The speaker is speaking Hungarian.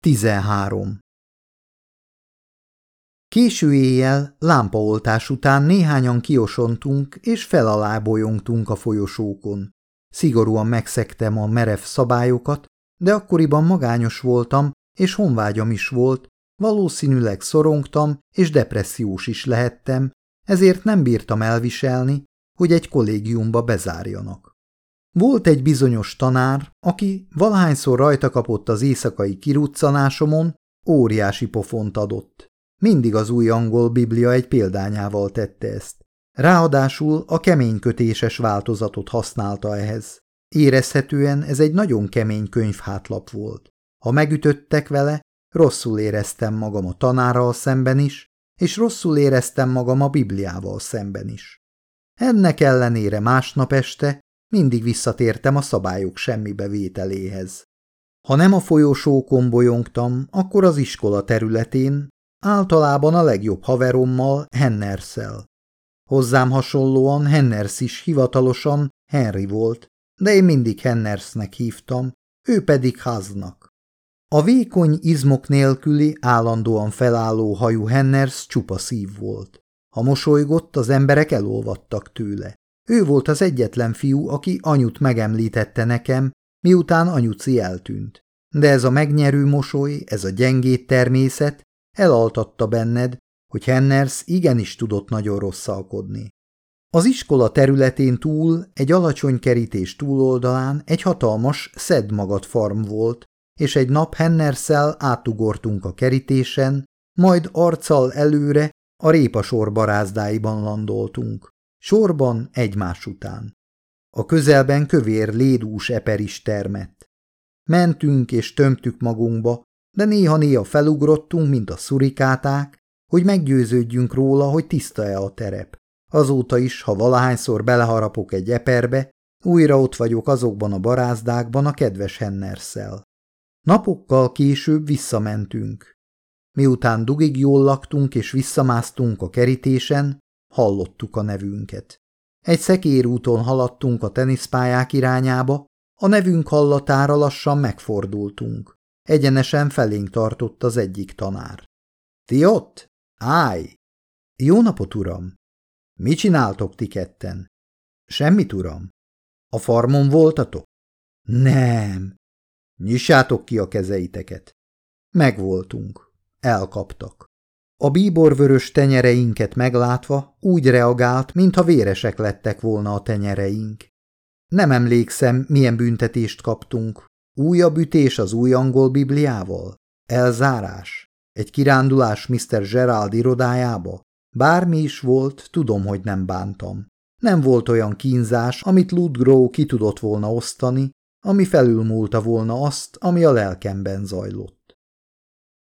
13. Késő éjjel, lámpaoltás után néhányan kiosontunk és felalá bolyongtunk a folyosókon. Szigorúan megszektem a merev szabályokat, de akkoriban magányos voltam, és honvágyam is volt, valószínűleg szorongtam, és depressziós is lehettem, ezért nem bírtam elviselni, hogy egy kollégiumba bezárjanak. Volt egy bizonyos tanár, aki valahányszor rajta kapott az éjszakai kiruccanásomon, óriási pofont adott. Mindig az új angol biblia egy példányával tette ezt. Ráadásul a keménykötéses változatot használta ehhez. Érezhetően ez egy nagyon kemény könyvhátlap volt. Ha megütöttek vele, rosszul éreztem magam a tanárral szemben is, és rosszul éreztem magam a Bibliával szemben is. Ennek ellenére másnap este mindig visszatértem a szabályok semmibevételéhez. Ha nem a folyosókon bolyongtam, akkor az iskola területén, általában a legjobb haverommal, Hennerszel. Hozzám hasonlóan Henners is hivatalosan Henry volt, de én mindig Hennersnek hívtam, ő pedig Haznak. A vékony izmok nélküli, állandóan felálló hajú Henners csupa szív volt. Ha mosolygott, az emberek elolvadtak tőle. Ő volt az egyetlen fiú, aki anyut megemlítette nekem, miután anyuci eltűnt. De ez a megnyerő mosoly, ez a gyengét természet elaltatta benned, hogy Henners igenis tudott nagyon rosszalkodni. Az iskola területén túl, egy alacsony kerítés túloldalán egy hatalmas szedmagad farm volt, és egy nap Hennerszel átugortunk a kerítésen, majd arccal előre a répasor barázdáiban landoltunk. Sorban egymás után. A közelben kövér lédús eper is termett. Mentünk és tömtük magunkba, de néha-néha felugrottunk, mint a szurikáták, hogy meggyőződjünk róla, hogy tiszta-e a terep. Azóta is, ha valahányszor beleharapok egy eperbe, újra ott vagyok azokban a barázdákban a kedves Hennerszel. Napokkal később visszamentünk. Miután dugig jól laktunk és visszamásztunk a kerítésen, hallottuk a nevünket. Egy szekérúton haladtunk a teniszpályák irányába, a nevünk hallatára lassan megfordultunk. Egyenesen felénk tartott az egyik tanár. – Ti ott? Állj! – Jó napot, uram! – Mi csináltok ti ketten? – Semmit, uram. – A farmon voltatok? – Nem. – Nyissátok ki a kezeiteket. Megvoltunk. Elkaptak. A bíborvörös tenyereinket meglátva úgy reagált, mintha véresek lettek volna a tenyereink. Nem emlékszem, milyen büntetést kaptunk. Újabb ütés az új angol bibliával? Elzárás? Egy kirándulás Mr. Gerald irodájába? Bármi is volt, tudom, hogy nem bántam. Nem volt olyan kínzás, amit Ludgrow ki tudott volna osztani, ami felülmúlta volna azt, ami a lelkemben zajlott.